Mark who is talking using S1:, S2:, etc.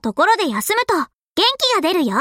S1: ところで休むと元気が出るよ。